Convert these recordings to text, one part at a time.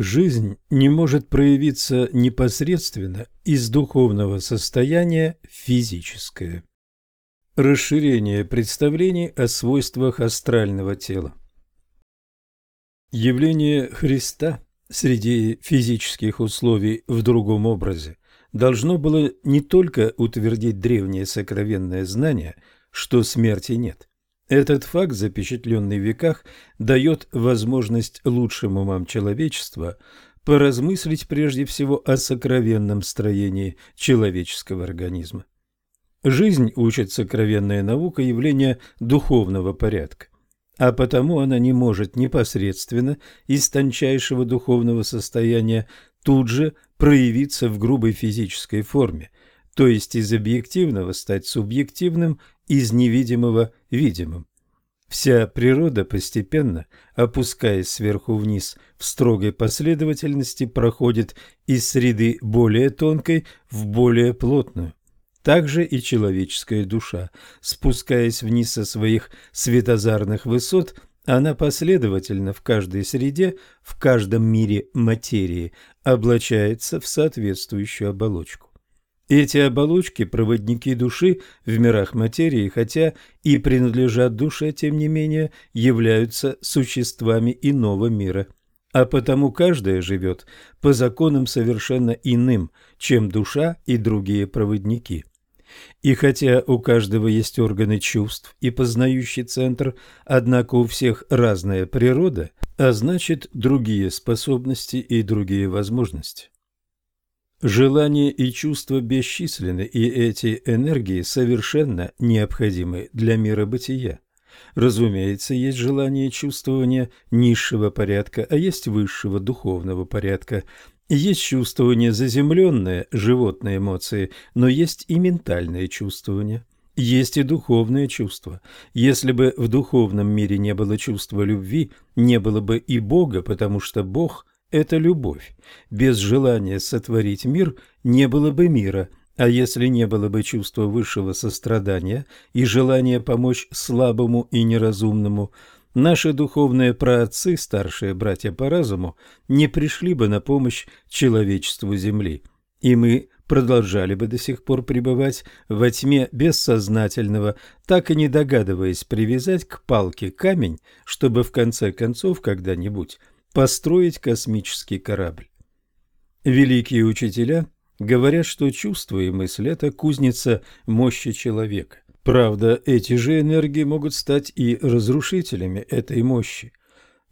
жизнь не может проявиться непосредственно из духовного состояния физическое. Расширение представлений о свойствах астрального тела. Явление Христа среди физических условий в другом образе должно было не только утвердить древнее сокровенное знание, что смерти нет. Этот факт, запечатленный в веках, дает возможность лучшим умам человечества поразмыслить прежде всего о сокровенном строении человеческого организма. Жизнь учит сокровенная наука явления духовного порядка, а потому она не может непосредственно из тончайшего духовного состояния тут же проявиться в грубой физической форме, то есть из объективного стать субъективным, из невидимого – видимым. Вся природа постепенно, опускаясь сверху вниз в строгой последовательности, проходит из среды более тонкой в более плотную. Также и человеческая душа, спускаясь вниз со своих светозарных высот, она последовательно в каждой среде, в каждом мире материи облачается в соответствующую оболочку. Эти оболочки – проводники души в мирах материи, хотя и принадлежат душе, тем не менее, являются существами иного мира. А потому каждая живет по законам совершенно иным, чем душа и другие проводники. И хотя у каждого есть органы чувств и познающий центр, однако у всех разная природа, а значит другие способности и другие возможности. Желания и чувства бесчисленны, и эти энергии совершенно необходимы для мира бытия. Разумеется, есть желание и чувствование низшего порядка, а есть высшего духовного порядка, есть чувствование заземленное, животные эмоции, но есть и ментальное чувствование. Есть и духовное чувство. Если бы в духовном мире не было чувства любви, не было бы и Бога, потому что Бог – это любовь. Без желания сотворить мир не было бы мира, а если не было бы чувства высшего сострадания и желания помочь слабому и неразумному – Наши духовные праотцы, старшие братья по разуму, не пришли бы на помощь человечеству Земли, и мы продолжали бы до сих пор пребывать во тьме бессознательного, так и не догадываясь привязать к палке камень, чтобы в конце концов когда-нибудь построить космический корабль. Великие учителя говорят, что чувство и мысль – это кузница мощи человека. Правда, эти же энергии могут стать и разрушителями этой мощи.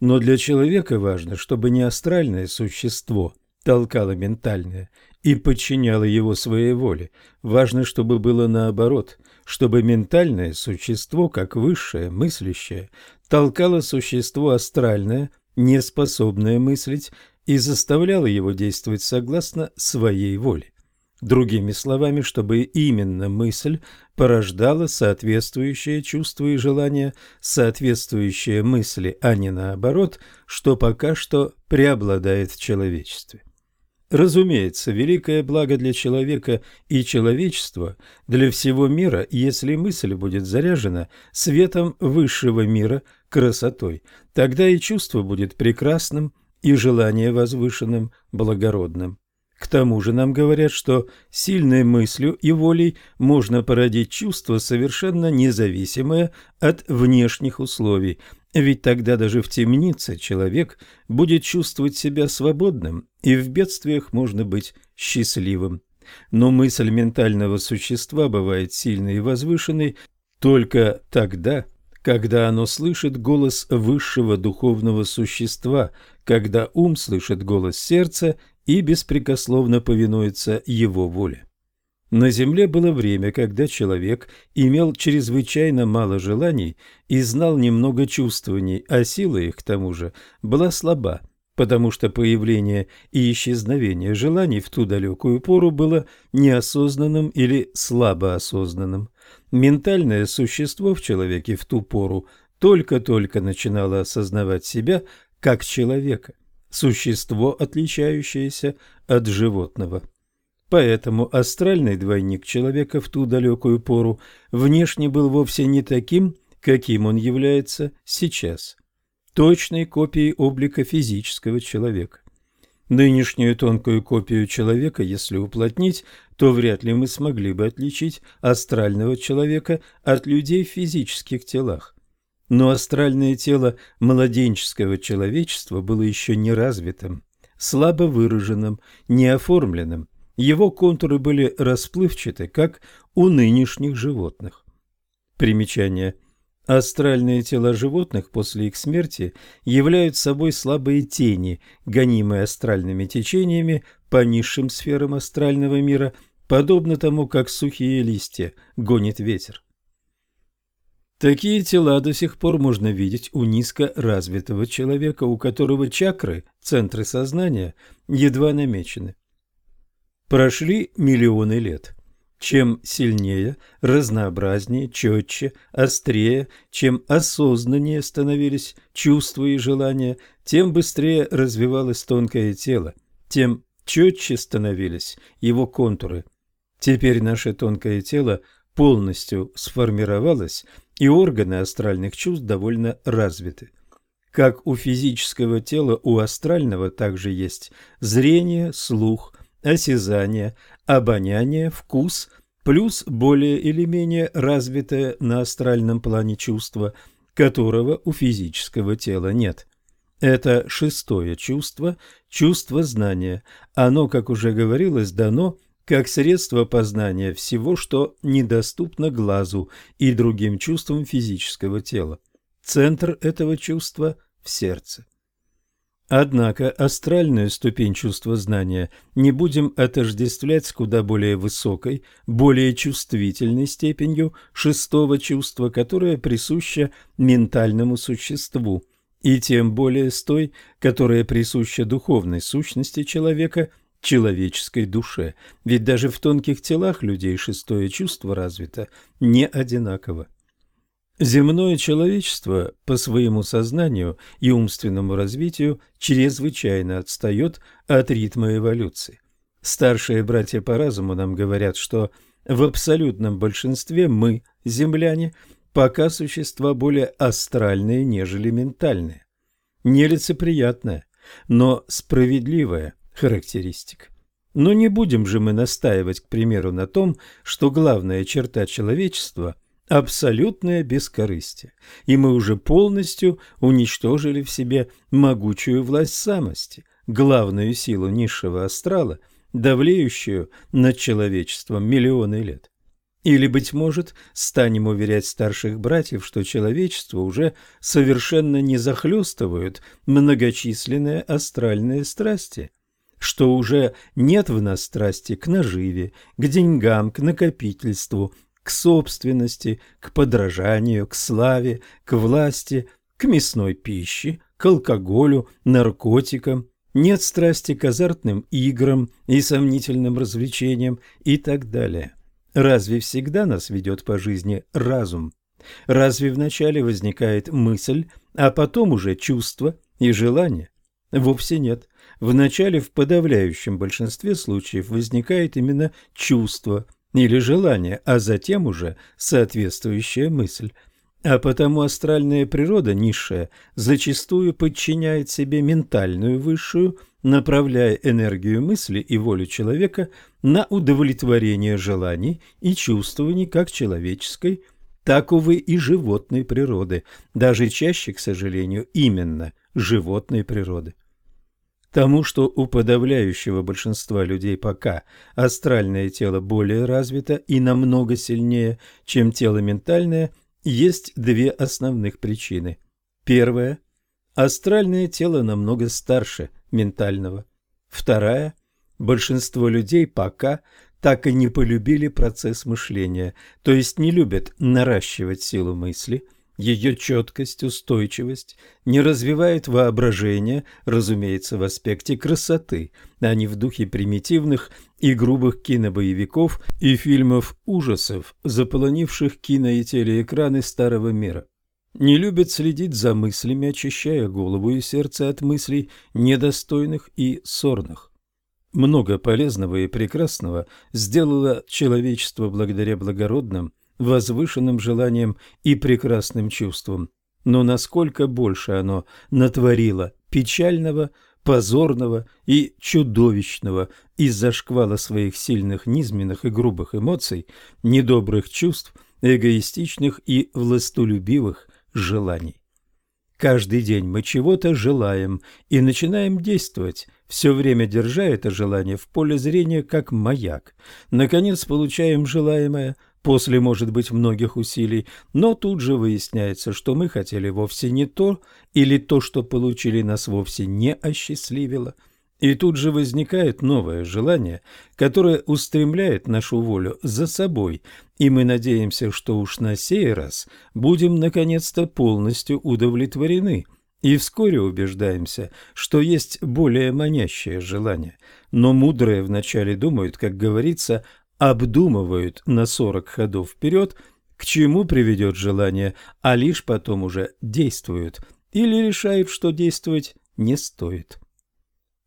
Но для человека важно, чтобы не астральное существо толкало ментальное и подчиняло его своей воле. Важно, чтобы было наоборот, чтобы ментальное существо, как высшее, мыслящее, толкало существо астральное, неспособное мыслить, и заставляло его действовать согласно своей воле. Другими словами, чтобы именно мысль порождала соответствующее чувство и желание, соответствующие мысли, а не наоборот, что пока что преобладает в человечестве. Разумеется, великое благо для человека и человечества, для всего мира, если мысль будет заряжена светом высшего мира, красотой, тогда и чувство будет прекрасным, и желание возвышенным, благородным. К тому же нам говорят, что сильной мыслью и волей можно породить чувство, совершенно независимое от внешних условий, ведь тогда даже в темнице человек будет чувствовать себя свободным, и в бедствиях можно быть счастливым. Но мысль ментального существа бывает сильной и возвышенной только тогда, когда оно слышит голос высшего духовного существа, когда ум слышит голос сердца и беспрекословно повинуется его воле. На земле было время, когда человек имел чрезвычайно мало желаний и знал немного чувствований, а сила их, к тому же, была слаба, потому что появление и исчезновение желаний в ту далекую пору было неосознанным или слабоосознанным. Ментальное существо в человеке в ту пору только-только начинало осознавать себя как человека – существо, отличающееся от животного. Поэтому астральный двойник человека в ту далекую пору внешне был вовсе не таким, каким он является сейчас, точной копией облика физического человека. Нынешнюю тонкую копию человека, если уплотнить, то вряд ли мы смогли бы отличить астрального человека от людей в физических телах. Но астральное тело младенческого человечества было еще не развитым, слабо выраженным, неоформленным. Его контуры были расплывчаты, как у нынешних животных. Примечание – Астральные тела животных после их смерти являются собой слабые тени, гонимые астральными течениями по низшим сферам астрального мира, подобно тому, как сухие листья гонит ветер. Такие тела до сих пор можно видеть у низкоразвитого человека, у которого чакры, центры сознания, едва намечены. Прошли миллионы лет. Чем сильнее, разнообразнее, четче, острее, чем осознаннее становились чувства и желания, тем быстрее развивалось тонкое тело, тем четче становились его контуры. Теперь наше тонкое тело полностью сформировалось, и органы астральных чувств довольно развиты. Как у физического тела, у астрального также есть зрение, слух, осязание, обоняние, вкус, плюс более или менее развитое на астральном плане чувство, которого у физического тела нет. Это шестое чувство, чувство знания. Оно, как уже говорилось, дано как средство познания всего, что недоступно глазу и другим чувствам физического тела. Центр этого чувства в сердце. Однако астральную ступень чувства знания не будем отождествлять с куда более высокой, более чувствительной степенью шестого чувства, которое присуще ментальному существу, и тем более с той, которая присуща духовной сущности человека, человеческой душе. Ведь даже в тонких телах людей шестое чувство развито не одинаково. Земное человечество по своему сознанию и умственному развитию чрезвычайно отстает от ритма эволюции. Старшие братья по разуму нам говорят, что в абсолютном большинстве мы, земляне, пока существа более астральные, нежели ментальные. Нелицеприятная, но справедливая характеристика. Но не будем же мы настаивать, к примеру, на том, что главная черта человечества – абсолютное бескорыстие, и мы уже полностью уничтожили в себе могучую власть самости, главную силу низшего астрала, давлеющую над человечеством миллионы лет. Или, быть может, станем уверять старших братьев, что человечество уже совершенно не захлестывают многочисленные астральные страсти, что уже нет в нас страсти к наживе, к деньгам, к накопительству, к собственности, к подражанию, к славе, к власти, к мясной пище, к алкоголю, наркотикам, нет страсти к азартным играм и сомнительным развлечениям и так далее. Разве всегда нас ведет по жизни разум? Разве вначале возникает мысль, а потом уже чувство и желание? Вовсе нет. Вначале в подавляющем большинстве случаев возникает именно чувство, или желание, а затем уже соответствующая мысль. А потому астральная природа низшая зачастую подчиняет себе ментальную высшую, направляя энергию мысли и волю человека на удовлетворение желаний и чувствований как человеческой, так, увы, и животной природы, даже чаще, к сожалению, именно животной природы. Тому, что у подавляющего большинства людей пока астральное тело более развито и намного сильнее, чем тело ментальное, есть две основных причины. Первая – астральное тело намного старше ментального. Вторая – большинство людей пока так и не полюбили процесс мышления, то есть не любят наращивать силу мысли – ее четкость, устойчивость не развивает воображение, разумеется, в аспекте красоты, а не в духе примитивных и грубых кинобоевиков и фильмов ужасов, заполонивших кино и телеэкраны старого мира. Не любят следить за мыслями, очищая голову и сердце от мыслей недостойных и сорных. Много полезного и прекрасного сделало человечество благодаря благородным, возвышенным желанием и прекрасным чувством. Но насколько больше оно натворило печального, позорного и чудовищного из-за шквала своих сильных низменных и грубых эмоций, недобрых чувств, эгоистичных и властолюбивых желаний. Каждый день мы чего-то желаем и начинаем действовать, все время держа это желание в поле зрения как маяк. Наконец получаем желаемое, после, может быть, многих усилий, но тут же выясняется, что мы хотели вовсе не то, или то, что получили, нас вовсе не осчастливило. И тут же возникает новое желание, которое устремляет нашу волю за собой, и мы надеемся, что уж на сей раз будем наконец-то полностью удовлетворены, и вскоре убеждаемся, что есть более манящее желание. Но мудрые вначале думают, как говорится, обдумывают на сорок ходов вперед, к чему приведет желание, а лишь потом уже действуют или решают, что действовать не стоит.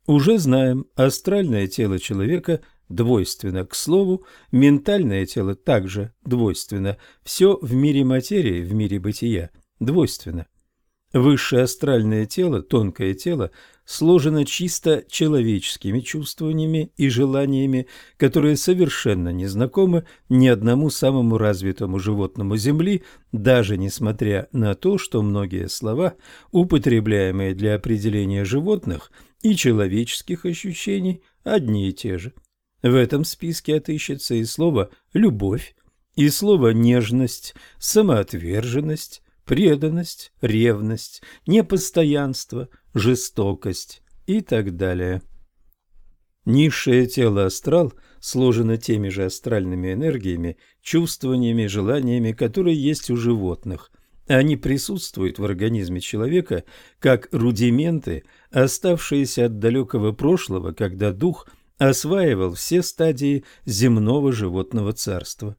Уже знаем, астральное тело человека двойственно. К слову, ментальное тело также двойственно. Все в мире материи, в мире бытия двойственно. Высшее астральное тело, тонкое тело, сложено чисто человеческими чувствованиями и желаниями, которые совершенно не знакомы ни одному самому развитому животному Земли, даже несмотря на то, что многие слова, употребляемые для определения животных и человеческих ощущений, одни и те же. В этом списке отыщется и слово «любовь», и слово «нежность», «самоотверженность», преданность, ревность, непостоянство, жестокость и так далее. Низшее тело астрал сложено теми же астральными энергиями, чувствованиями, желаниями, которые есть у животных. Они присутствуют в организме человека как рудименты, оставшиеся от далекого прошлого, когда дух осваивал все стадии земного животного царства.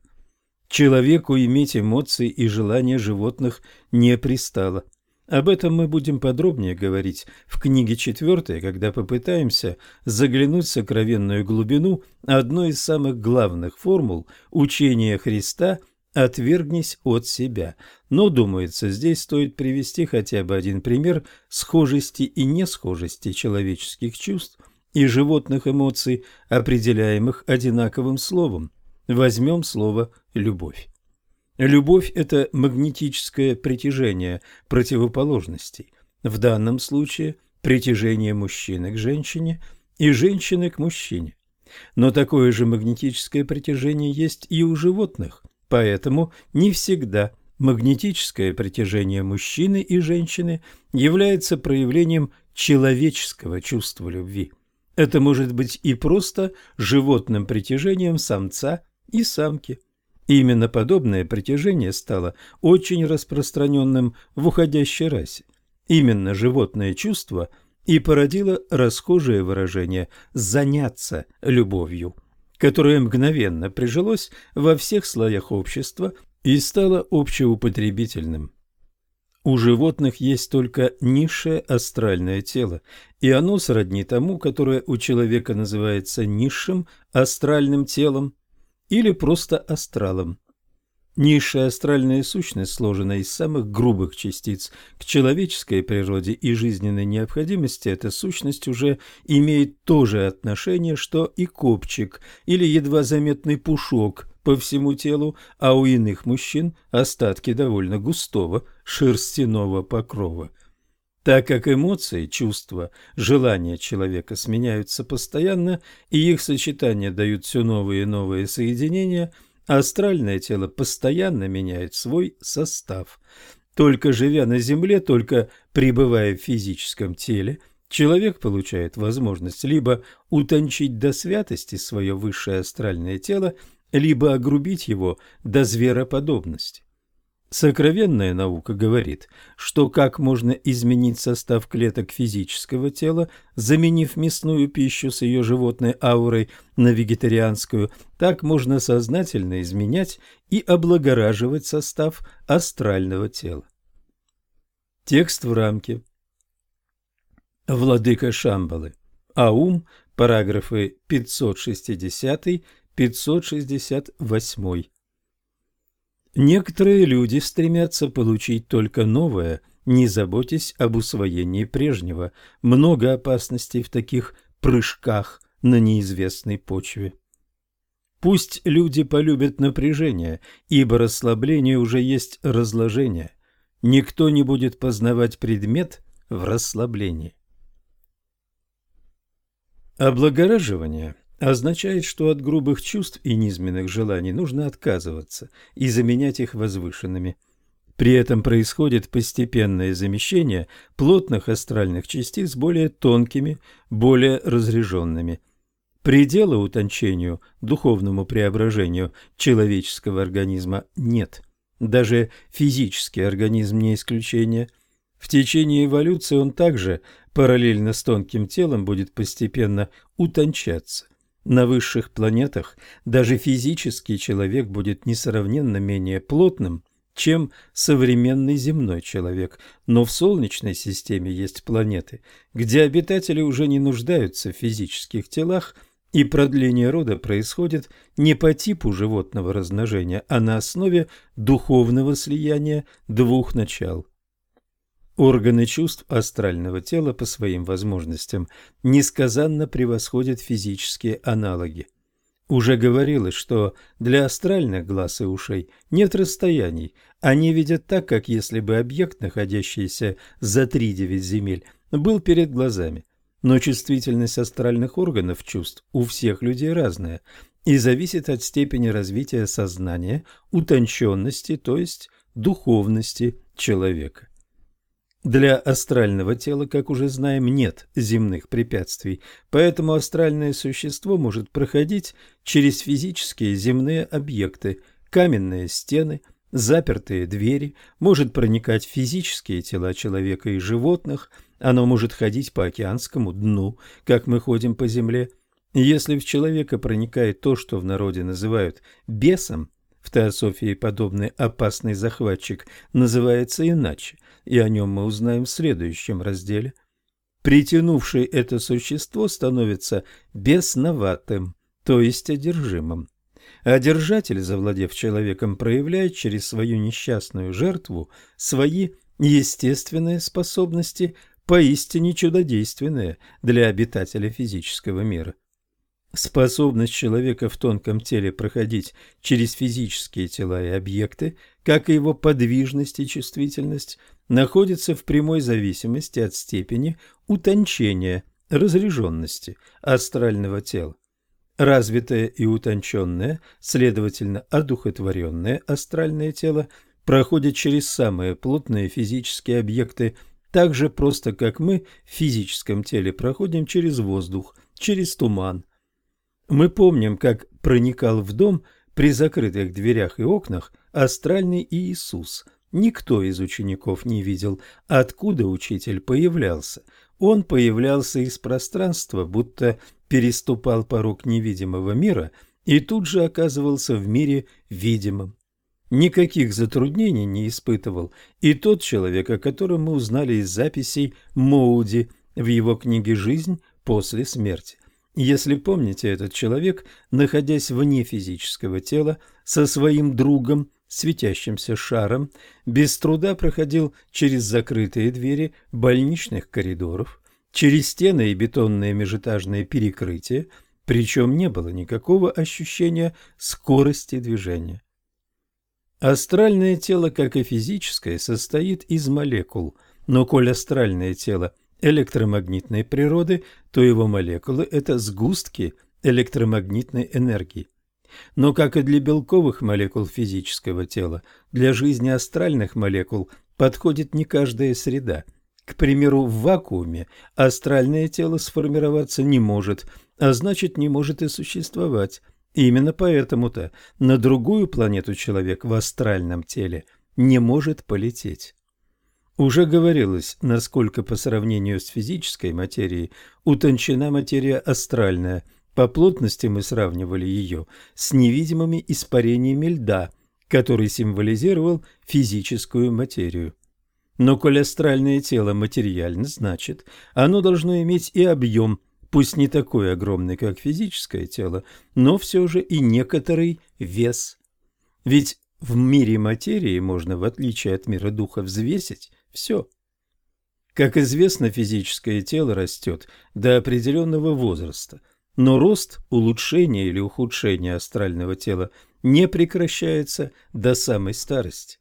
Человеку иметь эмоции и желания животных не пристало. Об этом мы будем подробнее говорить в книге четвертой, когда попытаемся заглянуть в сокровенную глубину одной из самых главных формул учения Христа «Отвергнись от себя». Но, думается, здесь стоит привести хотя бы один пример схожести и несхожести человеческих чувств и животных эмоций, определяемых одинаковым словом. Возьмем слово «любовь». Любовь – это магнетическое притяжение противоположностей. В данном случае притяжение мужчины к женщине и женщины к мужчине. Но такое же магнетическое притяжение есть и у животных, поэтому не всегда магнетическое притяжение мужчины и женщины является проявлением человеческого чувства любви. Это может быть и просто животным притяжением самца и самки. Именно подобное притяжение стало очень распространенным в уходящей расе. Именно животное чувство и породило расхожее выражение «заняться любовью», которое мгновенно прижилось во всех слоях общества и стало общеупотребительным. У животных есть только низшее астральное тело, и оно сродни тому, которое у человека называется низшим астральным телом, или просто астралом. Низшая астральная сущность сложена из самых грубых частиц. К человеческой природе и жизненной необходимости эта сущность уже имеет то же отношение, что и копчик или едва заметный пушок по всему телу, а у иных мужчин остатки довольно густого шерстяного покрова. Так как эмоции, чувства, желания человека сменяются постоянно, и их сочетания дают все новые и новые соединения, астральное тело постоянно меняет свой состав. Только живя на Земле, только пребывая в физическом теле, человек получает возможность либо утончить до святости свое высшее астральное тело, либо огрубить его до звероподобности. Сокровенная наука говорит, что как можно изменить состав клеток физического тела, заменив мясную пищу с ее животной аурой на вегетарианскую, так можно сознательно изменять и облагораживать состав астрального тела. Текст в рамке. Владыка Шамбалы. Аум, параграфы 560-568. Некоторые люди стремятся получить только новое не заботьтесь об усвоении прежнего. Много опасностей в таких прыжках на неизвестной почве. Пусть люди полюбят напряжение, ибо расслабление уже есть разложение. Никто не будет познавать предмет в расслаблении. Облагораживание означает, что от грубых чувств и низменных желаний нужно отказываться и заменять их возвышенными. При этом происходит постепенное замещение плотных астральных частиц более тонкими, более разряженными – Предела утончению, духовному преображению человеческого организма нет. Даже физический организм не исключение. В течение эволюции он также параллельно с тонким телом будет постепенно утончаться. На высших планетах даже физический человек будет несравненно менее плотным, чем современный земной человек, но в Солнечной системе есть планеты, где обитатели уже не нуждаются в физических телах, и продление рода происходит не по типу животного размножения, а на основе духовного слияния двух начал. Органы чувств астрального тела по своим возможностям несказанно превосходят физические аналоги. Уже говорилось, что для астральных глаз и ушей нет расстояний, они видят так, как если бы объект, находящийся за три девять земель, был перед глазами. Но чувствительность астральных органов чувств у всех людей разная и зависит от степени развития сознания, утонченности, то есть духовности человека. Для астрального тела, как уже знаем, нет земных препятствий, поэтому астральное существо может проходить через физические земные объекты, каменные стены, запертые двери, может проникать в физические тела человека и животных – оно может ходить по океанскому дну, как мы ходим по земле. Если в человека проникает то, что в народе называют бесом, в теософии подобный опасный захватчик называется иначе, и о нем мы узнаем в следующем разделе. Притянувший это существо становится бесноватым, то есть одержимым. А держатель, завладев человеком, проявляет через свою несчастную жертву свои естественные способности поистине чудодейственное для обитателя физического мира. Способность человека в тонком теле проходить через физические тела и объекты, как и его подвижность и чувствительность, находится в прямой зависимости от степени утончения, разряженности астрального тела. Развитое и утонченное, следовательно, одухотворенное астральное тело проходит через самые плотные физические объекты – так же просто, как мы в физическом теле проходим через воздух, через туман. Мы помним, как проникал в дом при закрытых дверях и окнах астральный Иисус. Никто из учеников не видел, откуда учитель появлялся. Он появлялся из пространства, будто переступал порог невидимого мира и тут же оказывался в мире видимом. Никаких затруднений не испытывал и тот человек, о котором мы узнали из записей Моуди в его книге «Жизнь после смерти». Если помните, этот человек, находясь вне физического тела, со своим другом, светящимся шаром, без труда проходил через закрытые двери больничных коридоров, через стены и бетонные межэтажные перекрытия, причем не было никакого ощущения скорости движения. Астральное тело, как и физическое, состоит из молекул, но коль астральное тело электромагнитной природы, то его молекулы – это сгустки электромагнитной энергии. Но как и для белковых молекул физического тела, для жизни астральных молекул подходит не каждая среда. К примеру, в вакууме астральное тело сформироваться не может, а значит не может и существовать. Именно поэтому-то на другую планету человек в астральном теле не может полететь. Уже говорилось, насколько по сравнению с физической материей утончена материя астральная. По плотности мы сравнивали ее с невидимыми испарениями льда, который символизировал физическую материю. Но коль астральное тело материально, значит, оно должно иметь и объем – пусть не такой огромный, как физическое тело, но все же и некоторый вес. Ведь в мире материи можно, в отличие от мира духа, взвесить Все. Как известно, физическое тело растет до определенного возраста, но рост, улучшение или ухудшение астрального тела не прекращается до самой старости.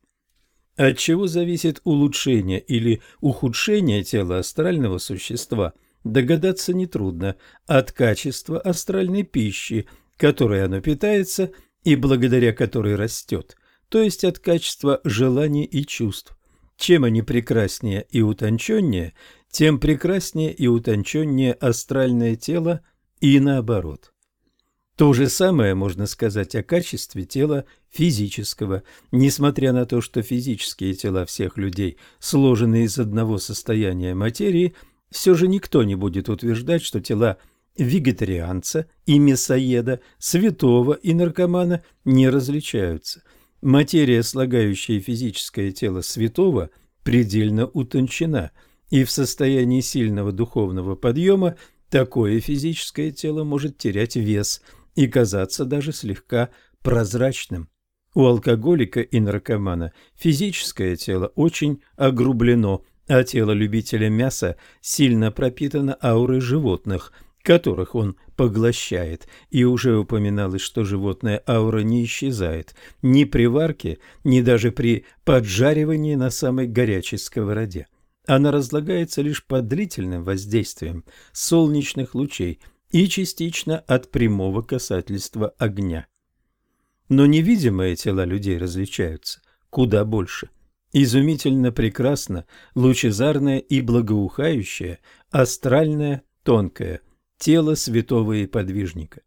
От чего зависит улучшение или ухудшение тела астрального существа, догадаться нетрудно. От качества астральной пищи, которой оно питается и благодаря которой растет, то есть от качества желаний и чувств. Чем они прекраснее и утонченнее, тем прекраснее и утонченнее астральное тело и наоборот. То же самое можно сказать о качестве тела физического. Несмотря на то, что физические тела всех людей сложены из одного состояния материи, все же никто не будет утверждать, что тела вегетарианца и мясоеда, святого и наркомана не различаются – Материя, слагающая физическое тело святого, предельно утончена, и в состоянии сильного духовного подъема такое физическое тело может терять вес и казаться даже слегка прозрачным. У алкоголика и наркомана физическое тело очень огрублено, а тело любителя мяса сильно пропитано аурой животных – которых он поглощает, и уже упоминалось, что животная аура не исчезает ни при варке, ни даже при поджаривании на самой горячей сковороде. Она разлагается лишь под длительным воздействием солнечных лучей и частично от прямого касательства огня. Но невидимые тела людей различаются куда больше. Изумительно прекрасно, лучезарное и благоухающее, астральное, тонкое – тело святого и подвижника.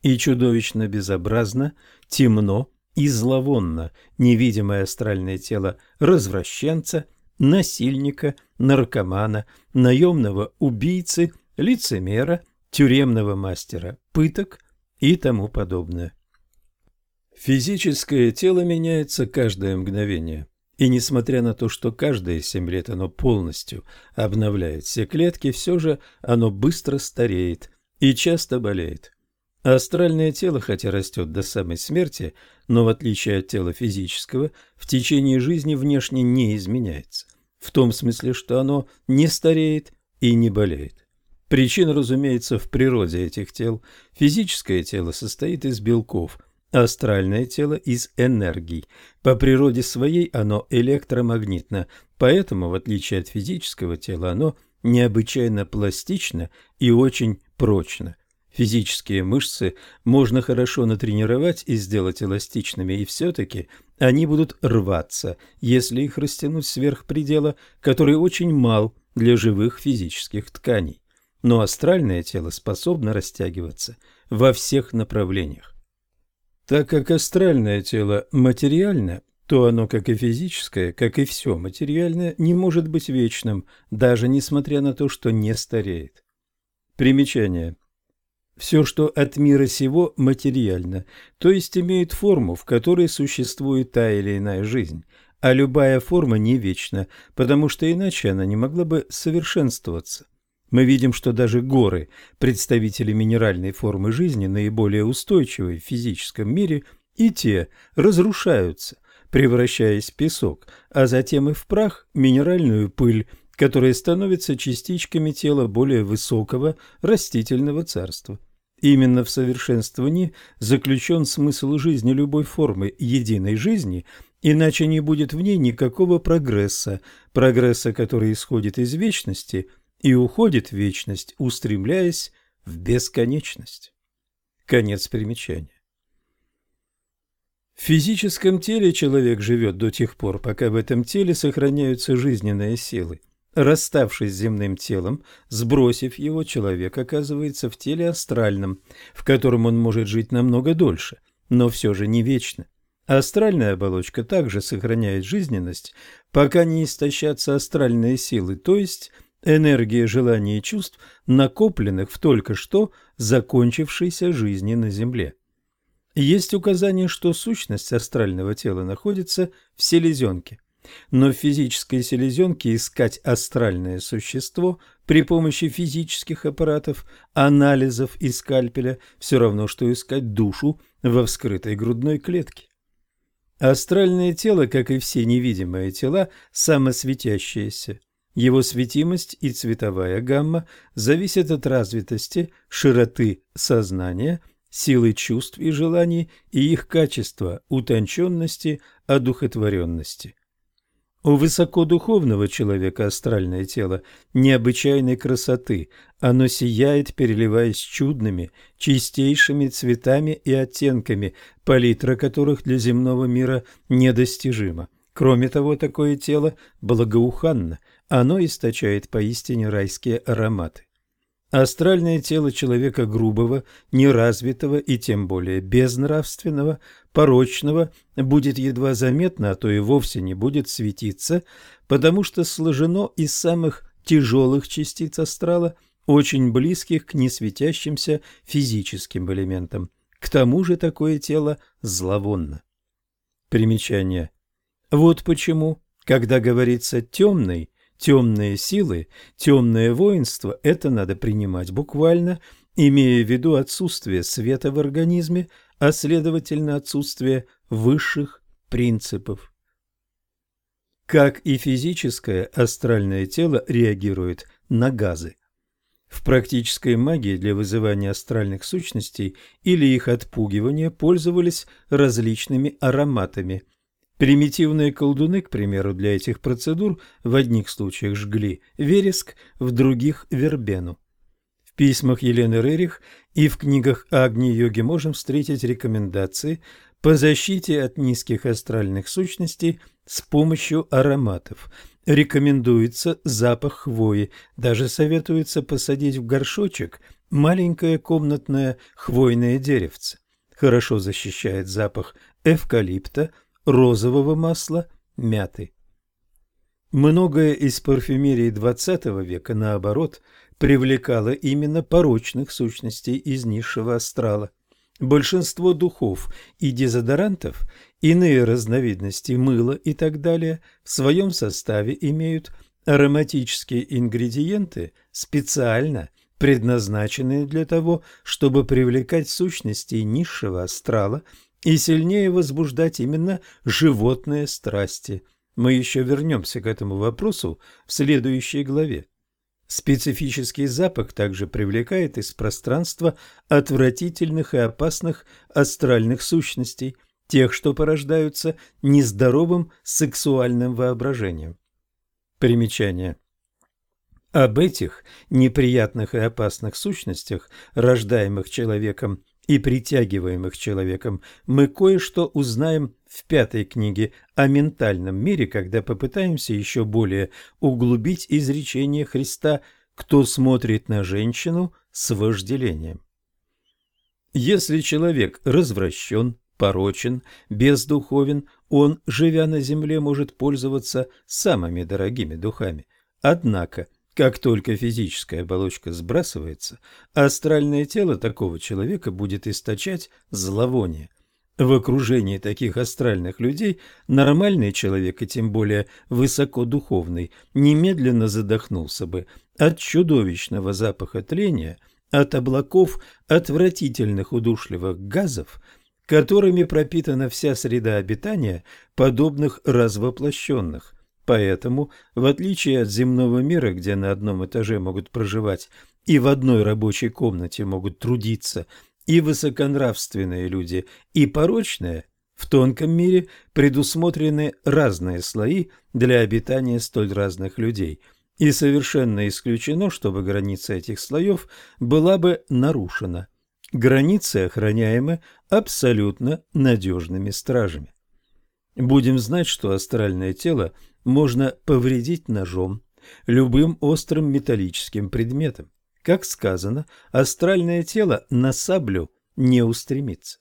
И чудовищно безобразно, темно и зловонно невидимое астральное тело развращенца, насильника, наркомана, наемного убийцы, лицемера, тюремного мастера пыток и тому подобное. Физическое тело меняется каждое мгновение. И несмотря на то, что каждые семь лет оно полностью обновляет все клетки, все же оно быстро стареет и часто болеет. астральное тело, хотя растет до самой смерти, но в отличие от тела физического, в течение жизни внешне не изменяется. В том смысле, что оно не стареет и не болеет. Причина, разумеется, в природе этих тел. Физическое тело состоит из белков, Астральное тело из энергий. По природе своей оно электромагнитно, поэтому, в отличие от физического тела, оно необычайно пластично и очень прочно. Физические мышцы можно хорошо натренировать и сделать эластичными, и все-таки они будут рваться, если их растянуть сверх предела, который очень мал для живых физических тканей. Но астральное тело способно растягиваться во всех направлениях. Так как астральное тело материально, то оно, как и физическое, как и все материальное, не может быть вечным, даже несмотря на то, что не стареет. Примечание. Все, что от мира сего, материально, то есть имеет форму, в которой существует та или иная жизнь, а любая форма не вечна, потому что иначе она не могла бы совершенствоваться. Мы видим, что даже горы, представители минеральной формы жизни, наиболее устойчивые в физическом мире, и те разрушаются, превращаясь в песок, а затем и в прах, минеральную пыль, которая становится частичками тела более высокого растительного царства. Именно в совершенствовании заключен смысл жизни любой формы единой жизни, иначе не будет в ней никакого прогресса, прогресса, который исходит из вечности – и уходит в вечность, устремляясь в бесконечность. Конец примечания. В физическом теле человек живет до тех пор, пока в этом теле сохраняются жизненные силы. Расставшись с земным телом, сбросив его, человек оказывается в теле астральном, в котором он может жить намного дольше, но все же не вечно. Астральная оболочка также сохраняет жизненность, пока не истощатся астральные силы, то есть – энергия желаний и чувств, накопленных в только что закончившейся жизни на Земле. Есть указание, что сущность астрального тела находится в селезенке. Но в физической селезенке искать астральное существо при помощи физических аппаратов, анализов и скальпеля все равно, что искать душу во вскрытой грудной клетке. Астральное тело, как и все невидимые тела, самосветящееся. Его светимость и цветовая гамма зависят от развитости, широты сознания, силы чувств и желаний и их качества, утонченности, одухотворенности. У высокодуховного человека астральное тело необычайной красоты. Оно сияет, переливаясь чудными, чистейшими цветами и оттенками, палитра которых для земного мира недостижима. Кроме того, такое тело благоуханно, оно источает поистине райские ароматы. Астральное тело человека грубого, неразвитого и тем более безнравственного, порочного будет едва заметно, а то и вовсе не будет светиться, потому что сложено из самых тяжелых частиц астрала, очень близких к несветящимся физическим элементам. К тому же такое тело зловонно. Примечание. Вот почему, когда говорится «темный», Темные силы, темное воинство – это надо принимать буквально, имея в виду отсутствие света в организме, а следовательно отсутствие высших принципов. Как и физическое, астральное тело реагирует на газы. В практической магии для вызывания астральных сущностей или их отпугивания пользовались различными ароматами – Примитивные колдуны, к примеру, для этих процедур в одних случаях жгли вереск, в других – вербену. В письмах Елены Рерих и в книгах Агни-йоги можем встретить рекомендации по защите от низких астральных сущностей с помощью ароматов. Рекомендуется запах хвои, даже советуется посадить в горшочек маленькое комнатное хвойное деревце. Хорошо защищает запах эвкалипта – розового масла, мяты. Многое из парфюмерии XX века, наоборот, привлекало именно порочных сущностей из низшего астрала. Большинство духов и дезодорантов, иные разновидности мыла и так далее в своем составе имеют ароматические ингредиенты, специально предназначенные для того, чтобы привлекать сущности низшего астрала – и сильнее возбуждать именно животные страсти. Мы еще вернемся к этому вопросу в следующей главе. Специфический запах также привлекает из пространства отвратительных и опасных астральных сущностей, тех, что порождаются нездоровым сексуальным воображением. Примечание. Об этих неприятных и опасных сущностях, рождаемых человеком и притягиваемых человеком, мы кое-что узнаем в пятой книге о ментальном мире, когда попытаемся еще более углубить изречение Христа «Кто смотрит на женщину с вожделением». Если человек развращен, порочен, бездуховен, он, живя на земле, может пользоваться самыми дорогими духами. Однако – как только физическая оболочка сбрасывается, астральное тело такого человека будет источать зловоние. В окружении таких астральных людей нормальный человек, и тем более высокодуховный, немедленно задохнулся бы от чудовищного запаха тления, от облаков отвратительных удушливых газов, которыми пропитана вся среда обитания подобных развоплощенных, Поэтому, в отличие от земного мира, где на одном этаже могут проживать и в одной рабочей комнате могут трудиться и высоконравственные люди, и порочные, в тонком мире предусмотрены разные слои для обитания столь разных людей, и совершенно исключено, чтобы граница этих слоев была бы нарушена. Границы охраняемы абсолютно надежными стражами. Будем знать, что астральное тело можно повредить ножом, любым острым металлическим предметом. Как сказано, астральное тело на саблю не устремится.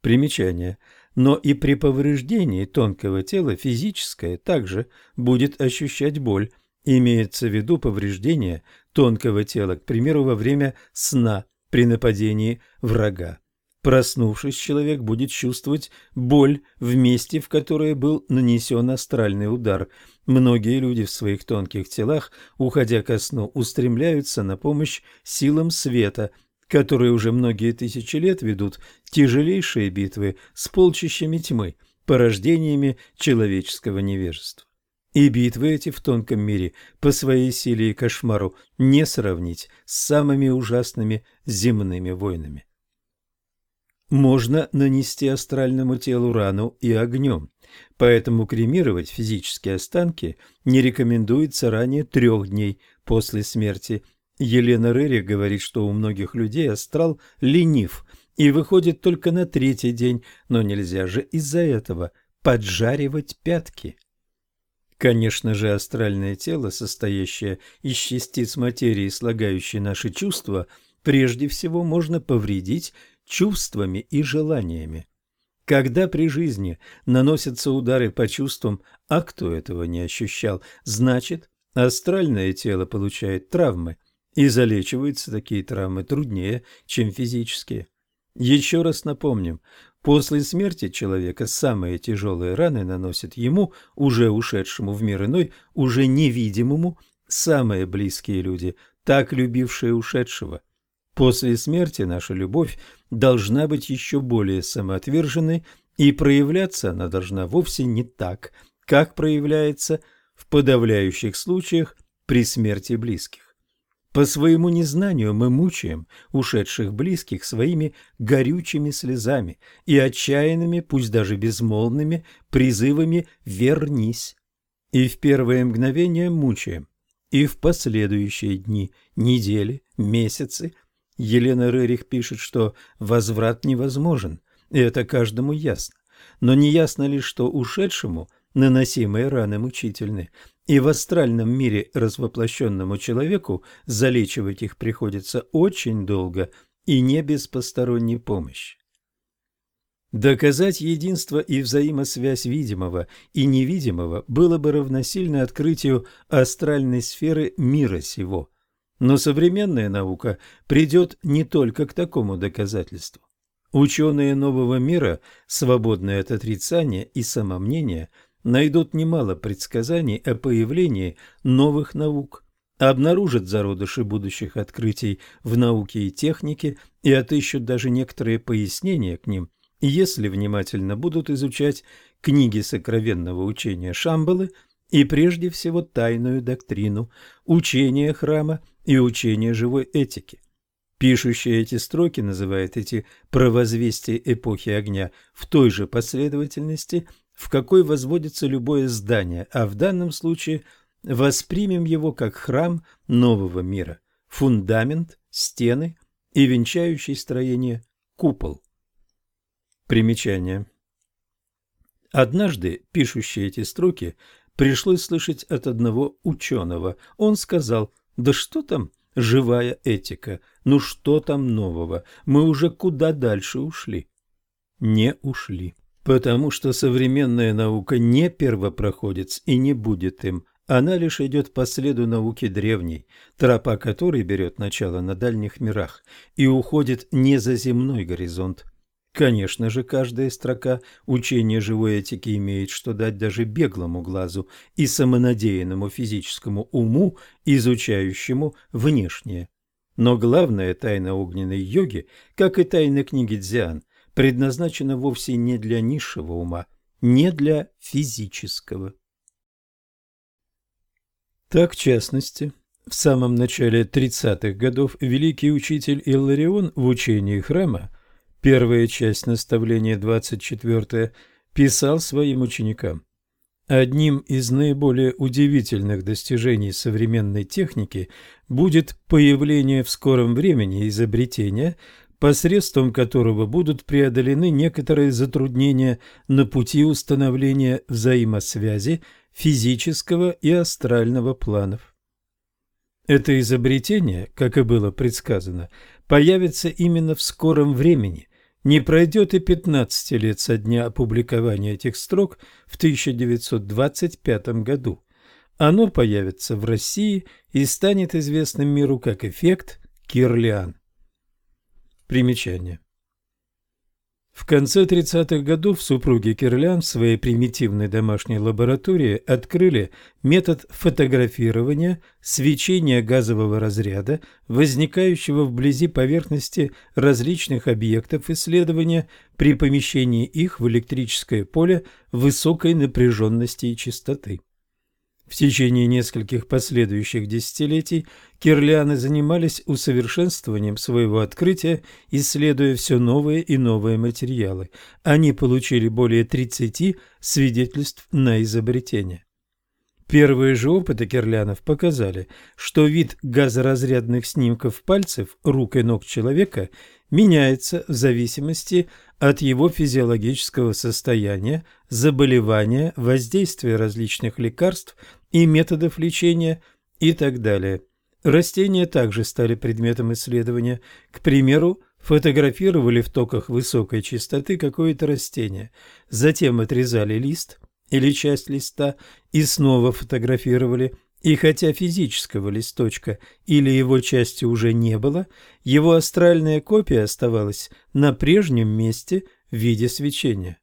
Примечание. Но и при повреждении тонкого тела физическое также будет ощущать боль. Имеется в виду повреждение тонкого тела, к примеру, во время сна при нападении врага. Проснувшись, человек будет чувствовать боль в месте, в которое был нанесен астральный удар. Многие люди в своих тонких телах, уходя ко сну, устремляются на помощь силам света, которые уже многие тысячи лет ведут тяжелейшие битвы с полчищами тьмы, порождениями человеческого невежества. И битвы эти в тонком мире по своей силе и кошмару не сравнить с самыми ужасными земными войнами. Можно нанести астральному телу рану и огнем, поэтому кремировать физические останки не рекомендуется ранее трех дней после смерти. Елена Рерих говорит, что у многих людей астрал ленив и выходит только на третий день, но нельзя же из-за этого поджаривать пятки. Конечно же, астральное тело, состоящее из частиц материи, слагающей наши чувства, прежде всего можно повредить чувствами и желаниями. Когда при жизни наносятся удары по чувствам, а кто этого не ощущал, значит, астральное тело получает травмы, и залечиваются такие травмы труднее, чем физические. Еще раз напомним, После смерти человека самые тяжелые раны наносят ему, уже ушедшему в мир иной, уже невидимому, самые близкие люди, так любившие ушедшего. После смерти наша любовь должна быть еще более самоотверженной, и проявляться она должна вовсе не так, как проявляется в подавляющих случаях при смерти близких. По своему незнанию мы мучаем ушедших близких своими горючими слезами и отчаянными, пусть даже безмолвными, призывами «вернись». И в первое мгновение мучаем, и в последующие дни, недели, месяцы. Елена Рерих пишет, что возврат невозможен, и это каждому ясно. Но не ясно ли, что ушедшему наносимые раны мучительны, и в астральном мире развоплощенному человеку залечивать их приходится очень долго и не без посторонней помощи. Доказать единство и взаимосвязь видимого и невидимого было бы равносильно открытию астральной сферы мира сего. Но современная наука придет не только к такому доказательству. Ученые нового мира, свободные от отрицания и самомнения – найдут немало предсказаний о появлении новых наук, обнаружат зародыши будущих открытий в науке и технике и отыщут даже некоторые пояснения к ним, если внимательно будут изучать книги сокровенного учения Шамбалы и прежде всего тайную доктрину, учение храма и учение живой этики. Пишущий эти строки называет эти провозвестия эпохи огня в той же последовательности – в какой возводится любое здание, а в данном случае воспримем его как храм нового мира, фундамент, стены и венчающий строение купол. Примечание. Однажды, пишущие эти строки, пришлось слышать от одного ученого. Он сказал, да что там живая этика, ну что там нового, мы уже куда дальше ушли. Не ушли. Потому что современная наука не первопроходец и не будет им. Она лишь идет по следу науки древней, тропа которой берет начало на дальних мирах и уходит не за земной горизонт. Конечно же, каждая строка учения живой этики имеет что дать даже беглому глазу и самонадеянному физическому уму, изучающему внешнее. Но главная тайна огненной йоги, как и тайна книги Дзян, предназначена вовсе не для низшего ума, не для физического. Так, в частности, в самом начале 30-х годов великий учитель Илларион в учении храма, первая часть наставления 24 писал своим ученикам Одним из наиболее удивительных достижений современной техники будет появление в скором времени изобретения, посредством которого будут преодолены некоторые затруднения на пути установления взаимосвязи физического и астрального планов. Это изобретение, как и было предсказано, появится именно в скором времени. Не пройдет и 15 лет со дня опубликования этих строк в 1925 году. Оно появится в России и станет известным миру как эффект Кирлиан. Примечание. В конце 30-х годов супруги Кирлян в своей примитивной домашней лаборатории открыли метод фотографирования свечения газового разряда, возникающего вблизи поверхности различных объектов исследования при помещении их в электрическое поле высокой напряженности и частоты. В течение нескольких последующих десятилетий кирляны занимались усовершенствованием своего открытия, исследуя все новые и новые материалы. Они получили более 30 свидетельств на изобретение. Первые же опыты кирлянов показали, что вид газоразрядных снимков пальцев, рук и ног человека меняется в зависимости от его физиологического состояния, заболевания, воздействия различных лекарств и методов лечения и так далее. Растения также стали предметом исследования. К примеру, фотографировали в токах высокой частоты какое-то растение, затем отрезали лист или часть листа и снова фотографировали, и хотя физического листочка или его части уже не было, его астральная копия оставалась на прежнем месте в виде свечения.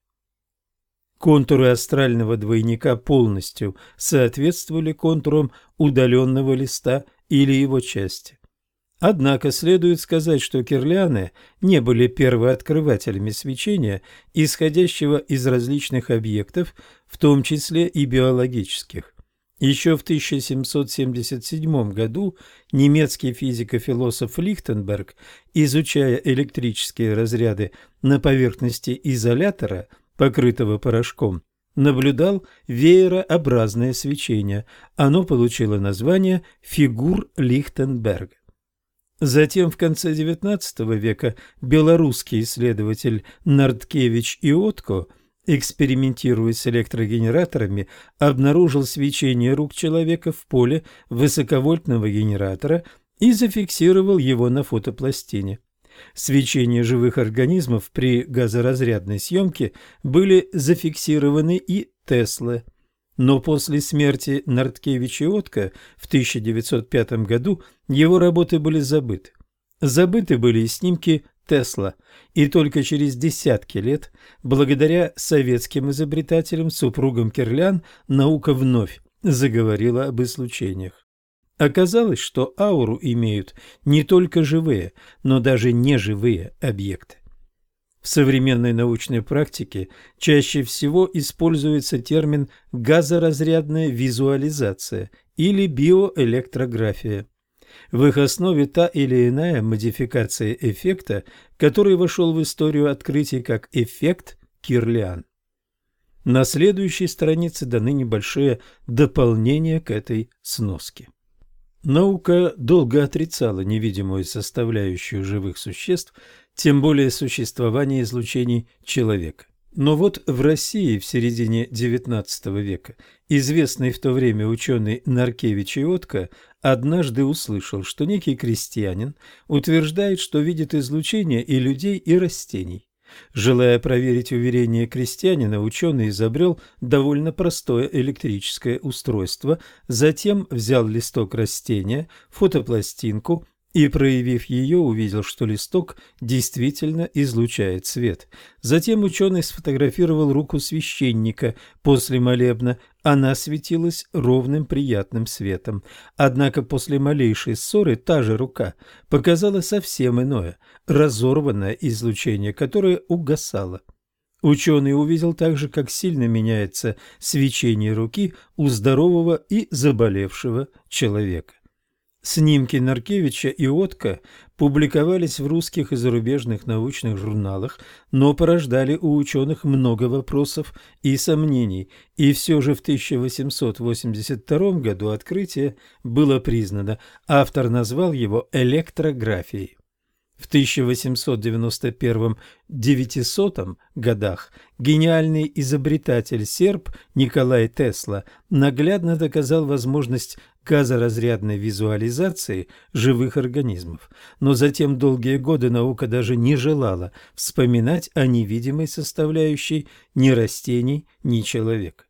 Контуры астрального двойника полностью соответствовали контурам удаленного листа или его части. Однако следует сказать, что кирляны не были первооткрывателями свечения, исходящего из различных объектов, в том числе и биологических. Еще в 1777 году немецкий физико-философ Лихтенберг, изучая электрические разряды на поверхности изолятора – покрытого порошком, наблюдал веерообразное свечение. Оно получило название «фигур Лихтенберга». Затем в конце XIX века белорусский исследователь Нардкевич Иотко, экспериментируя с электрогенераторами, обнаружил свечение рук человека в поле высоковольтного генератора и зафиксировал его на фотопластине. Свечения живых организмов при газоразрядной съемке были зафиксированы и Теслы. Но после смерти Нарткевича-Отка в 1905 году его работы были забыты. Забыты были и снимки Тесла, и только через десятки лет, благодаря советским изобретателям, супругам Кирлян, наука вновь заговорила об излучениях. Оказалось, что ауру имеют не только живые, но даже неживые объекты. В современной научной практике чаще всего используется термин газоразрядная визуализация или биоэлектрография. В их основе та или иная модификация эффекта, который вошел в историю открытий как эффект Кирлиан. На следующей странице даны небольшие дополнения к этой сноске. Наука долго отрицала невидимую составляющую живых существ, тем более существование излучений человека. Но вот в России в середине XIX века известный в то время ученый Наркевич Иотко однажды услышал, что некий крестьянин утверждает, что видит излучение и людей, и растений. Желая проверить уверение крестьянина, ученый изобрел довольно простое электрическое устройство, затем взял листок растения, фотопластинку и, проявив ее, увидел, что листок действительно излучает свет. Затем ученый сфотографировал руку священника после молебна. Она светилась ровным приятным светом. Однако после малейшей ссоры та же рука показала совсем иное, разорванное излучение, которое угасало. Ученый увидел также, как сильно меняется свечение руки у здорового и заболевшего человека. Снимки Наркевича и Отка публиковались в русских и зарубежных научных журналах, но порождали у ученых много вопросов и сомнений, и все же в 1882 году открытие было признано. Автор назвал его электрографией. В 1891-900 годах гениальный изобретатель-серб Николай Тесла наглядно доказал возможность газоразрядной визуализации живых организмов, но затем долгие годы наука даже не желала вспоминать о невидимой составляющей ни растений, ни человека.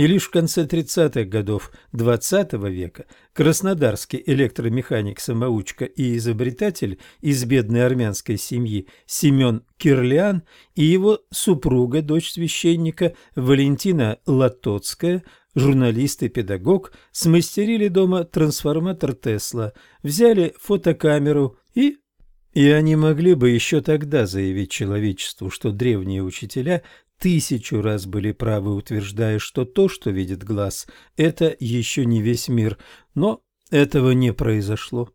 И лишь в конце 30-х годов XX -го века краснодарский электромеханик-самоучка и изобретатель из бедной армянской семьи Семен Кирлян и его супруга, дочь священника Валентина Латоцкая, журналист и педагог, смастерили дома трансформатор Тесла, взяли фотокамеру и и они могли бы еще тогда заявить человечеству, что древние учителя тысячу раз были правы, утверждая, что то, что видит глаз, это еще не весь мир, но этого не произошло.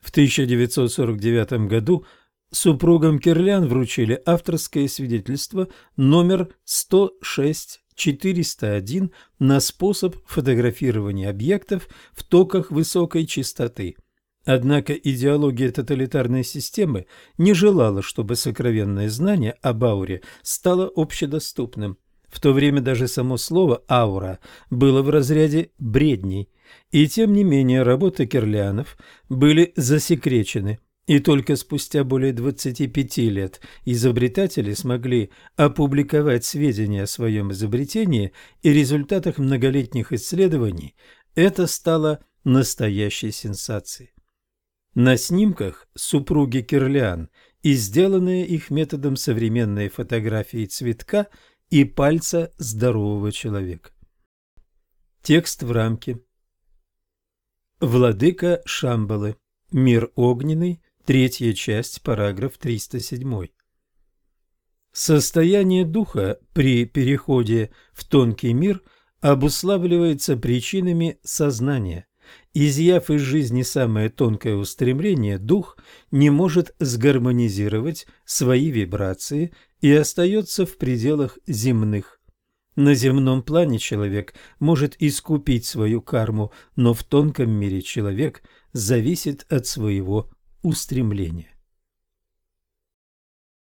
В 1949 году супругам Кирлян вручили авторское свидетельство номер 106-401 на способ фотографирования объектов в токах высокой частоты – Однако идеология тоталитарной системы не желала, чтобы сокровенное знание об ауре стало общедоступным. В то время даже само слово «аура» было в разряде бредней, и тем не менее работы Кирлянов были засекречены, и только спустя более 25 лет изобретатели смогли опубликовать сведения о своем изобретении и результатах многолетних исследований. Это стало настоящей сенсацией. На снимках супруги Кирлиан и сделанные их методом современные фотографии цветка и пальца здорового человека. Текст в рамке. Владыка Шамбалы. Мир огненный. Третья часть. Параграф 307. Состояние духа при переходе в тонкий мир обуславливается причинами сознания. Изъяв из жизни самое тонкое устремление, дух не может сгармонизировать свои вибрации и остается в пределах земных. На земном плане человек может искупить свою карму, но в тонком мире человек зависит от своего устремления.